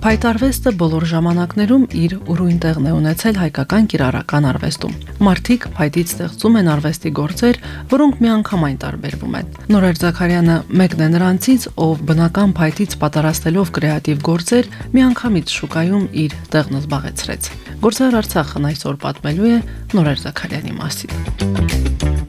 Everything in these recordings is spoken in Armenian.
Փայտարվեստը բոլոր ժամանակներում իր ուրույն տեղն է ունեցել հայկական կիրառական արվեստում։ Մարդիկ փայտից ստեղծում են արվեստի գործեր, որոնք միանգամայն տարբերվում են։ Նորեր Զաքարյանը մեկն է նրանցից, ով բնական փայտից պատրաստելով կրեատիվ գործեր միանգամից շուկայում իր տեղն զբաղեցրեց։ Գործար Արցախն այսօր պատմելու է Նորեր Զաքարյանի մասին։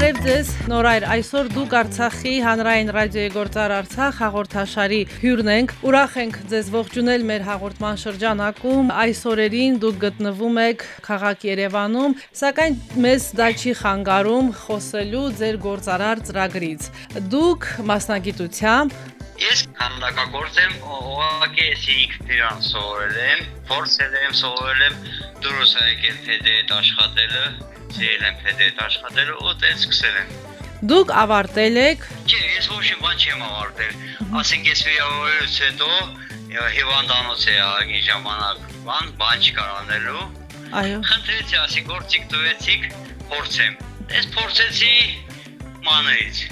Բարև ձեզ, Նորայր, այսօր դուք Արցախի հանրային ռադիոյի գործար Արցախ հաղորդաշարի հյուրն ենք։ Ուրախ ենք ձեզ ողջունել մեր հաղորդման շրջանակում։ Այս օրերին դուք գտնվում եք քաղաք Երևանում, սակայն մեզ դա չի խանգարում խոսելու ձեր գործարար ծրագրից։ Դուք մասնագիտությամբ Ես կանոնակագործ եմ, ուղղակի ես ինքնիրան սովորել եմ, փորձել եմ, սովորել եմ դուրս եկել թե դե աշխատելը, սիրել եմ թե դե աշխատելը ու դե սկսել եմ։ Դուք ավարտել եք։ Չէ, ես ոչ մի բան չեմ ավարտել։ Ասենք ես վիրավորելուց հետո հիվանդանոց է ագի ժամանակ բան բան չկար անելու։ Այո։ Խնդրեցի, ասի գործիկ տվեցիք, փորձեմ։ Ես փորձեցի մանրից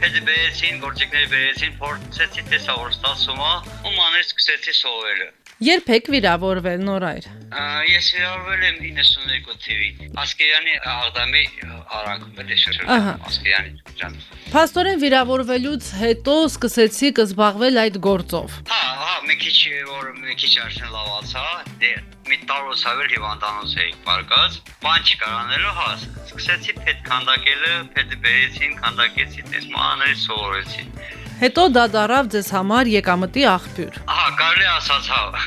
հետը բերեցին, գործիքները բերեցին, փորձեցի տեսա որ ստացվում է, ու մանրից սկսեցի սովորելը։ Երբ եք վիրավորվել նորայր։ Ես վիրավորվել եմ 92 թվին։ Ասկերյանի Աղդամի արագ բդեշր։ Ասկերյանի ջան։ Փաստորեն վիրավորվելուց հետո սկսեցիք զբաղվել այդ գործով։ Հա, հա, մի քիչ որ մի քիչ արժան լավացա, դե մի տարուց ավել հիվանդանոց էի պարկած, բան չկար անելու, հա, սկսեցի փետ քանդակելը, փետը բերեցին, քանդակեցի, տես մանրից սովորեցի։ Հետո դա դարավ ձեզ համար եկամտի աղբյուր։ Ահա, կարելի ասած հա։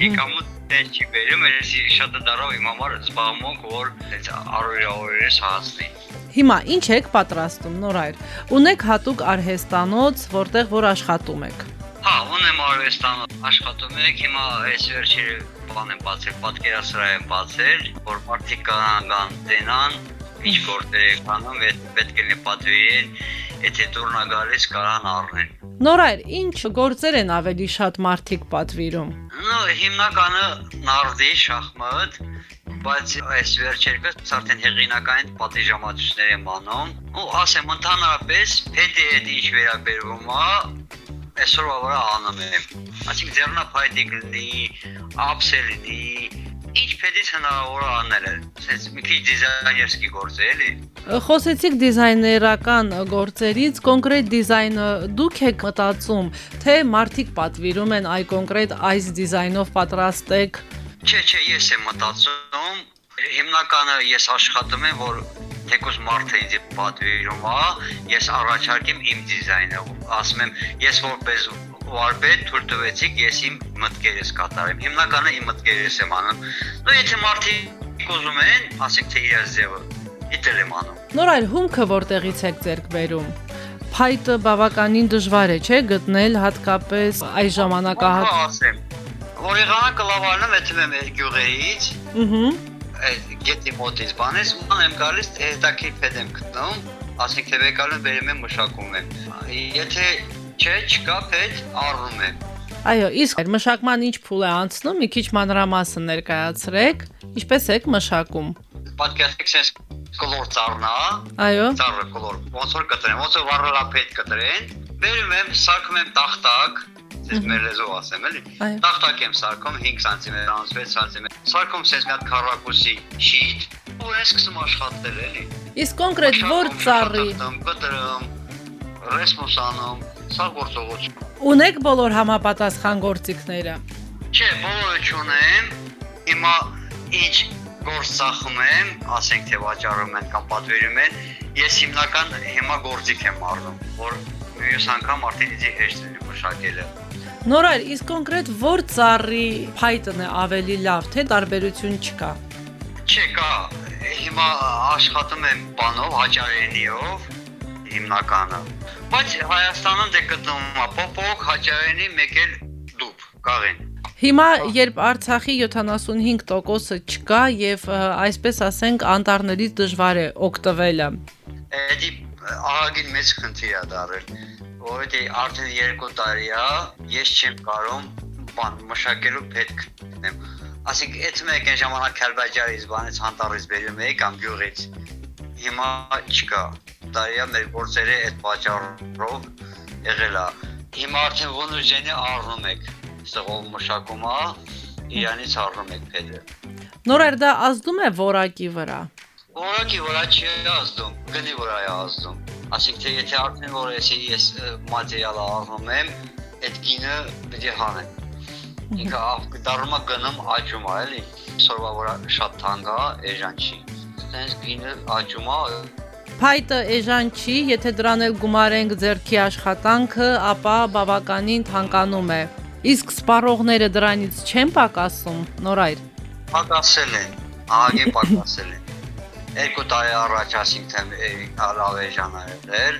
Եկամուտ դեն չի բերում, ես շատ դարավ իմ համար զբաղմունք, որ այս առօրյաորես հասնի։ Հիմա ինչ եք պատրաստում նորայր։ Ունեք հատուկ արհեստանոց, որտեղ որ աշխատում եք։ Հա, ունեմ արհեստանոց աշխատում եք, հիմա այս վերջերը բան եմ բացել, պատկերասրահ եմ բացել, որ մարդիկ կան տենան, ինչ գործեր անում, պետք է պատվիրեն, եթե դուրնա գալիս կարան առնեն։ Նորայր, ինչ գործեր են ավելի շատ մարդիկ պատվիրում։ Նո, հիմնականը նարդի, շախմատ, բայց այս վերջերկը արդեն հեղինակային պատիժամատություններ եմ անում։ Ու ասեմ ընդհանրապես, հետի հետ ինչ վերաբերվում է, այսօրվա վրա անում եմ։ Այսինքն ձեռնափայտի լինի, ափսել լինի, ինչ փեդից հնարավոր է անել է։ Սենց մի քիչ դիզայներսկի գործ է, էլի։ Խոսեցիք դիզայներական գործերից, կոնկրետ դիզայնը դուք եք մտածում, թե մարդիկ պատվիրում են այ կոնկրետ այս դիզայնով պատրաստեք։ Չէ, չէ, ես եմ մտածում, հիմնականը ես աշխատում եմ, որ թեկուզ մարդը ինձ պատվիրում է, ես առաջարկեմ իմ դիզայնը, ասում եմ, ես որպես վարպետ թույլ տվեցիք ես իմ մտքերս կատարեմ։ Հիմնականը իմ մտքերս եմ անում։ Ու եթե մարդիկ ուզում են, ասեք թե իրաց ձևը, դիտել եմ անում։ Նորայր հումքը որտեղից եք ձեռք բերում։ Փայտը բավականին դժվար է, չէ՞, գտնել հատկապես այս ժամանակահատ։ Հա, ասեմ։ Որ եղանակը լավանում եմ մեր գյուղերից։ Ահա այդ գետի մոտից բանես, ման եմ գալիս, հետաքրքիր փեդ եմ գտնում, ասենք թե վեկալը բերեմ եմ մշակում եմ։ Եթե Չէ, չկա, պետք առնում եմ։ Այո, իսկ մշակման ինչ փուլ է անցնում, մի քիչ մանրամասն ներկայացրեք, ինչպես եք մշակում։ Պատկերացրեք, sense կոլոր ծառնա։ Այո։ Ծառը կոլոր։ Ոնց որ կտրեն, ոնց որ վառելապետ կտրեն։ Բերում եմ, սարքում եմ տախտակ, ես մեր լեզով ասեմ, էլի։ Տախտակ եմ սարքում 5 սանտիմետրանոց 6 սանտիմետր։ Սարքում sense մի հատ քառակուսի շիթ, ու ես սկսում աշխատել, էլի։ Իսկ կոնկրետ որ ծառի։ Կտրում, ռեսմուսանում, սա գործողություն։ Ունեք բոլոր համապատասխան գործիքները։ Չէ, բոլորը չունեմ։ Հիմա ինչ գործ ծախում եմ, ասենք թե վաճառում են կամ պատվիրում են, ես հիմնական հիմա գործիք եմ առնում, որ մյուս անգամ արդեն իջի հեշտ լինի մշակելը։ Նորայր, իսկ կոնկրետ որ ծառի է ավելի լավ, թե տարբերություն չկա։ Չէ, կա։ Հիմա աշխատում եմ բանով, հաճարենիով, հիմնականը բայց Հայաստանում դե գտնվում է փոփոխ հաճարենի մեկ էլ դուբ կաղեն Հիմա երբ Արցախի 75%-ը չկա եւ այսպես ասենք անտառներից դժվար է օգտվելը։ Էդի ահագին մեծ խնդիր է դարել, որովհետեւ արդեն 2 տարի է ես չեմ կարող բան մշակելու պետք ունեմ ասիկ այդ մեկ այն ժամանակ Քալբաջարից բանից հանտարից բերում էի կամ գյուղից հիմա չկա դարիա մեր գործերը այդ պատճառով եղել է հիմա արդեն ոնուժենի առնում եք սղով մշակում է իրանից առնում եք փեդը նորեր դա ազդում է որակի վրա որակի վրա չի ազդում գնի վրա է ազդում ասիկ թե եթե արդեն որ ես մատերիալը առնում եմ այդ գինը պետք է հանեմ ինքը դառնում է գնում աճում է էլի սորվա վրա շատ թանկ է էժան չի sense գինը աճում է Փայտը էժան չի, եթե դրան էլ գումարենք ձերքի աշխատանքը, ապա բավականին թանկանում է։ Իսկ սպառողները դրանից չեն պակասում, նորայր։ Պակասել են, ահագին պակասել են։ Երկու տարի առաջ ասինքն լավ էժան է եղել,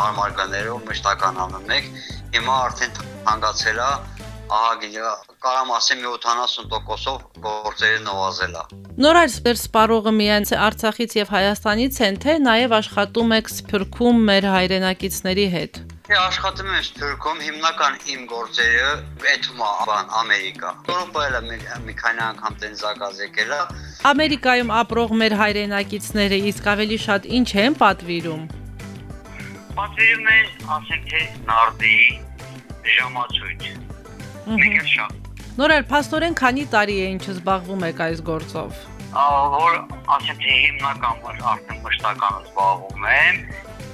հարմար գներով մշտական անում եք, հիմա արդեն թանկացել է ահագին կարամ ասեմ 70%-ով գործերը նվազել է։ Նորայր սպեր սպառողը միայն Արցախից եւ Հայաստանից են, թե նաեւ աշխատում եք Սփյուռքում մեր հայրենակիցների հետ։ Թե աշխատում եմ Սփյուռքում հիմնական իմ գործերը այդում է բան Ամերիկա։ Եվրոպայել մի քանի անգամ տեն զագազ եկել է։ Ամերիկայում ապրող մեր հայրենակիցները իսկ ավելի շատ ինչ են պատվիրում։ Պատվիրում են, ասենք թե նարդի ժամացույց Մեկ էլ շատ։ Նորեր փաստորեն քանի տարի է ինչ զբաղվում եք այս գործով։ Որ ասեմ թե հիմնական որ արդեն մշտական զբաղվում եմ,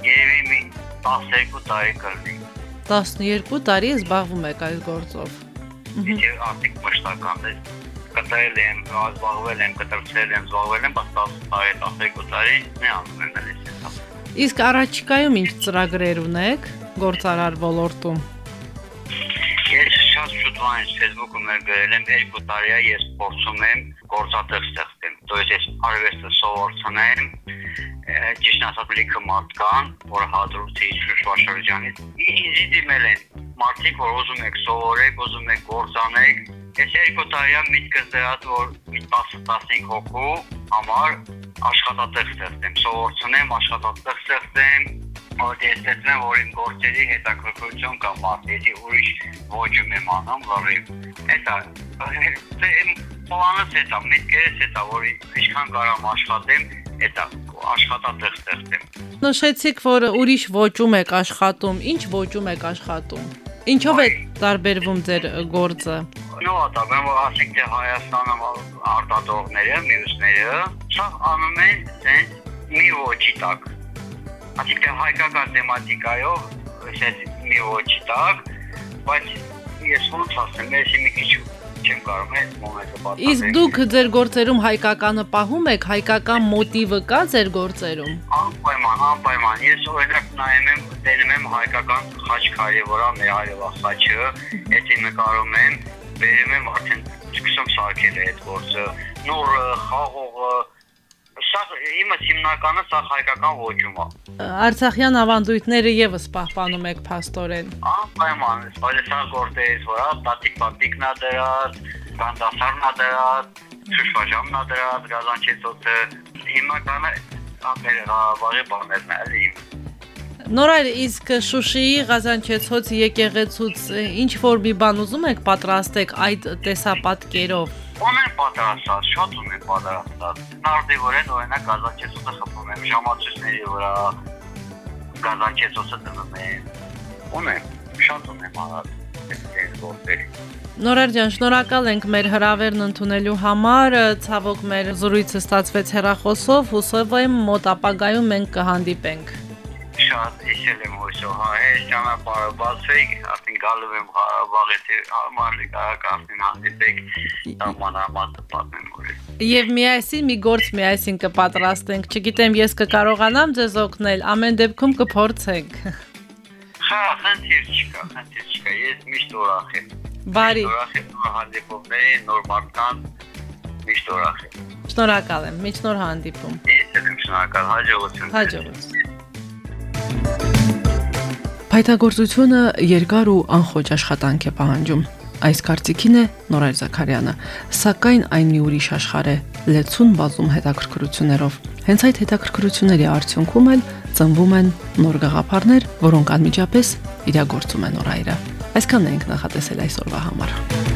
երևի մի 12 տարի կլինի։ 12 տարի զբաղվում եք այս գործով։ Եթե արդեն մշտական է կտրել եմ, զբաղվել եմ, կտրցել եմ, զբաղվել եմ, բայց 10 տարի, 12 տարի մի անում եմ դրես։ Իսկ առաջիկայում ինչ ծրագրեր ունեք գործարար ոլորտում Առանց շուտվանից Facebook-ում եմ գրել եմ 2 տարի է ես փորձում եմ գործատեղ ստեղծեմ։ Դույս ես արվեստը սովորցնեմ, ճիշտ ասած լիքը մարդ կան, որ հադրուցի շրջանից ինձ դիմել են մարդիկ, որ ուզում եք սովորեք, ուզում եք գործանեք։ Ես 2 տարի եմ միտքս դրած, որ մի 10-15 հոգու համար աշխատատեղ ստեղծեմ, սովորցնեմ, աշխատատեղ ստեղծեմ, որ ես տեսնեմ, որ իմ գործերի հետաքրքրություն կա մարդերի ուրիշ ոճում եմ անում, լրիվ։ Էսա դե իմ պլանս էսա, միտքերս էսա, որ ինչքան կարամ աշխատեմ, էսա աշխատատեղ ստեղծեմ։ Նշեցիք, որ ուրիշ ոճում եք աշխատում։ Ինչ ոճում եք աշխատում։ Ինչով է տարբերվում ձեր գործը։ Նո, ատա, որ ասենք թե Հայաստանում արտադրողները, մյուսները, սա անում են sense մի ոճի տակ Այսինքն հայկական թեմատիկայով ես մի ոչ տակ, բայց ես ոնց ասեմ, ես մի քիչ չեմ կարող այդ մոմենտը պատասխանել։ Իսկ դուք ձեր գործերում հայկականը պահում եք, հայկական մոտիվը կա ձեր գործերում։ Անպայման, անպայման։ Ես օրինակ նայում եմ, դենում եմ հայկական խաչքարի վրա մեր հայրվա խաչը, էդի նկարում եմ, վերում եմ արդեն սկսում սարքել այդ գործը։ Նոր խաղողը Սա իմը հիմնականը սա հայկական ոճում է։ Արցախյան ավանդույթները եւս պահպանում եք փաստորեն։ Անպայման, սա գործերից վրա տատիկ պատիկն է դրած, բանդասարն է դրած, շուշվաժամն է դրած, գազանչեցոցը, հիմնականը ամեր վաղի բաներն էլի։ Նորայր իսկ Շուշիի Ղազանչեցոց եկեղեցուց ինչ որ մի բան ուզում եք պատրաստեք այդ տեսապատկերով Ունեն պատրաստած, շատ ունեն պատրաստած։ Նարդի վրա օրինակ գազանչեցոցը խփում եմ, ժամացույցների վրա գազանչեցոցը դնում եմ։ Ունեն, շատ ունեն արած այս գործեր։ Նորեր ջան, շնորհակալ ենք մեր հրավերն ընդունելու համար։ Ցավոք մեր զրույցը ստացվեց հեռախոսով, հուսով եմ մոտ ապագայում մենք կհանդիպենք շատ իշել եմ հույսով, հա, այս ճանապարհը բացվեք, արդեն գալու եմ Ղարաբաղից, համարի կարակասին հանդիպեք, սահմանամատը պատմեմ որ։ Եվ միասին մի գործ միասին կպատրաստենք, չգիտեմ, ես կկարողանամ ձեզ օգնել, ամեն դեպքում կփորձենք։ Հա, խնդիր չկա, խնդիր չկա, ես միշտ ուրախ եմ։ Բարի։ Ուրախ եմ նոր հանդիպումների, նոր մարդկանց, միշտ ուրախ եմ։ Շնորհակալ եմ, միջ նոր հանդիպում։ Ես եմ շնորհակալ, հաջողություն։ Հաջողություն։ Փայտագործությունը երկար ու անխոճ աշխատանք է պահանջում։ Այս կարծիքին է Նորայր Զաքարյանը, սակայն այն մի ուրիշ աշխարհ է, լեցուն բազում հետաքրքրություններով։ Հենց այդ հետաքրքրությունների արդյունքում էլ ծնվում են նոր գաղափարներ, որոնք անմիջապես իրագործում են Նորայրը։ Այսքանն ենք նախատեսել այսօրվա համար։